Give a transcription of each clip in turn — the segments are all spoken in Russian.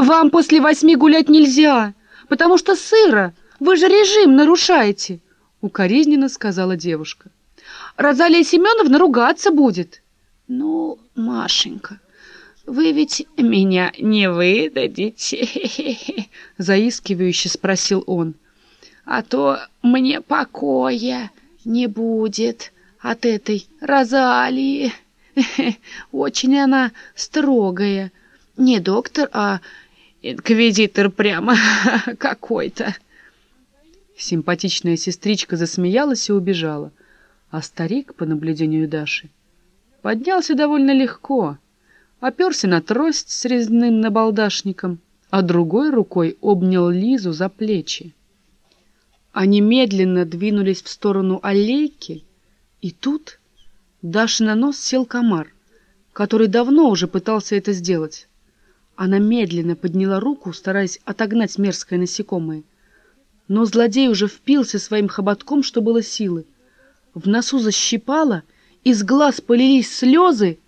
«Вам после восьми гулять нельзя, потому что сыро. Вы же режим нарушаете», — укоризненно сказала девушка. «Розалия Семеновна ругаться будет». «Ну, Машенька, вы ведь меня не выдадите?» — заискивающе спросил он. «А то мне покоя не будет от этой Розалии. Очень она строгая. Не доктор, а инквизитор прямо какой-то». Симпатичная сестричка засмеялась и убежала, а старик, по наблюдению Даши, поднялся довольно легко, оперся на трость с резным набалдашником, а другой рукой обнял Лизу за плечи. Они медленно двинулись в сторону аллейки, и тут Даши на нос сел комар, который давно уже пытался это сделать. Она медленно подняла руку, стараясь отогнать мерзкое насекомое. Но злодей уже впился своим хоботком, что было силы. В носу защипало, из глаз полились слезы.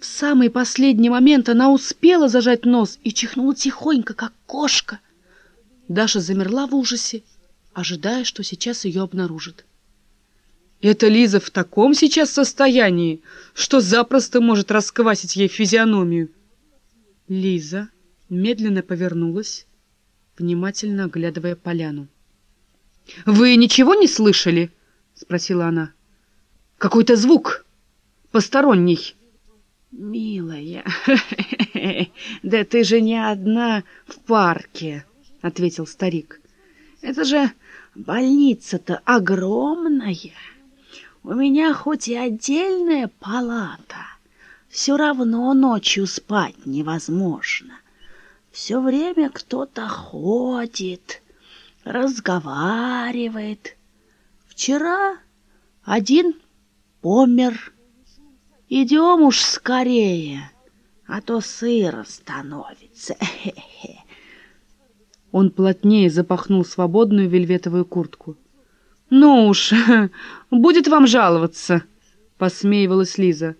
В самый последний момент она успела зажать нос и чихнула тихонько, как кошка. Даша замерла в ужасе ожидая, что сейчас ее обнаружат. Это Лиза в таком сейчас состоянии, что запросто может расквасить ей физиономию. Лиза медленно повернулась, внимательно оглядывая поляну. — Вы ничего не слышали? — спросила она. — Какой-то звук. Посторонний. — Милая, да ты же не одна в парке, — ответил старик. — Это же Больница-то огромная. У меня хоть и отдельная палата, все равно ночью спать невозможно. Все время кто-то ходит, разговаривает. Вчера один помер. Идем уж скорее, а то сыро становится. Он плотнее запахнул свободную вельветовую куртку. «Ну уж, будет вам жаловаться!» — посмеивалась Лиза.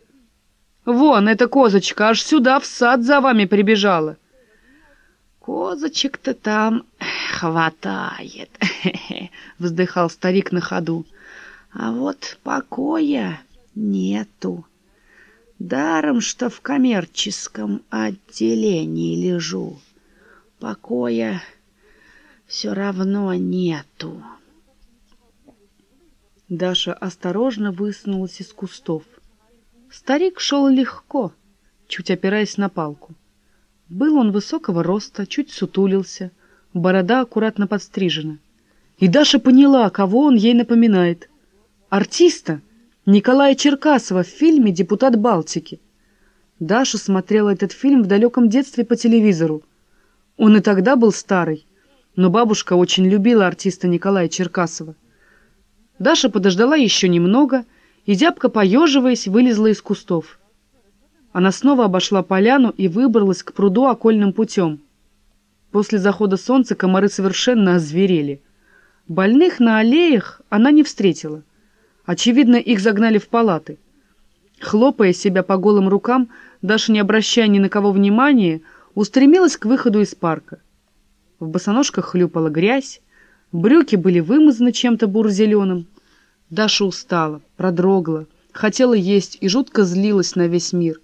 «Вон, эта козочка аж сюда, в сад за вами прибежала!» «Козочек-то там хватает!» — вздыхал старик на ходу. «А вот покоя нету. Даром, что в коммерческом отделении лежу. Покоя все равно нету. Даша осторожно высунулась из кустов. Старик шел легко, чуть опираясь на палку. Был он высокого роста, чуть сутулился, борода аккуратно подстрижена. И Даша поняла, кого он ей напоминает. Артиста Николая Черкасова в фильме «Депутат Балтики». Даша смотрела этот фильм в далеком детстве по телевизору. Он и тогда был старый, но бабушка очень любила артиста Николая Черкасова. Даша подождала еще немного, и зябко, поеживаясь, вылезла из кустов. Она снова обошла поляну и выбралась к пруду окольным путем. После захода солнца комары совершенно озверели. Больных на аллеях она не встретила. Очевидно, их загнали в палаты. Хлопая себя по голым рукам, Даша, не обращая ни на кого внимания, устремилась к выходу из парка. В босоножках хлюпала грязь, брюки были вымазаны чем-то бур-зеленым. Даша устала, продрогла, хотела есть и жутко злилась на весь мир.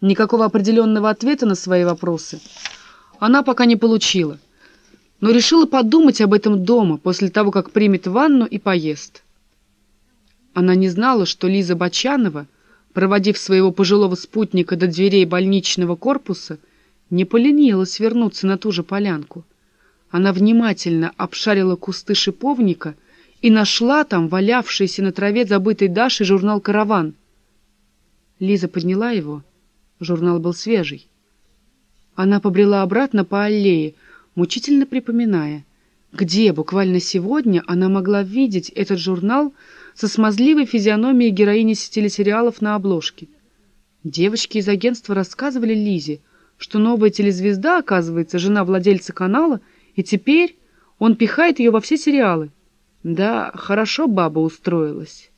Никакого определенного ответа на свои вопросы она пока не получила, но решила подумать об этом дома после того, как примет ванну и поест. Она не знала, что Лиза Бочанова, проводив своего пожилого спутника до дверей больничного корпуса, не поленилась вернуться на ту же полянку. Она внимательно обшарила кусты шиповника и нашла там валявшийся на траве забытый Дашей журнал «Караван». Лиза подняла его. Журнал был свежий. Она побрела обратно по аллее, мучительно припоминая, где буквально сегодня она могла видеть этот журнал со смазливой физиономией героини телесериалов на обложке. Девочки из агентства рассказывали Лизе, что новая телезвезда, оказывается, жена владельца канала, и теперь он пихает ее во все сериалы. Да, хорошо баба устроилась.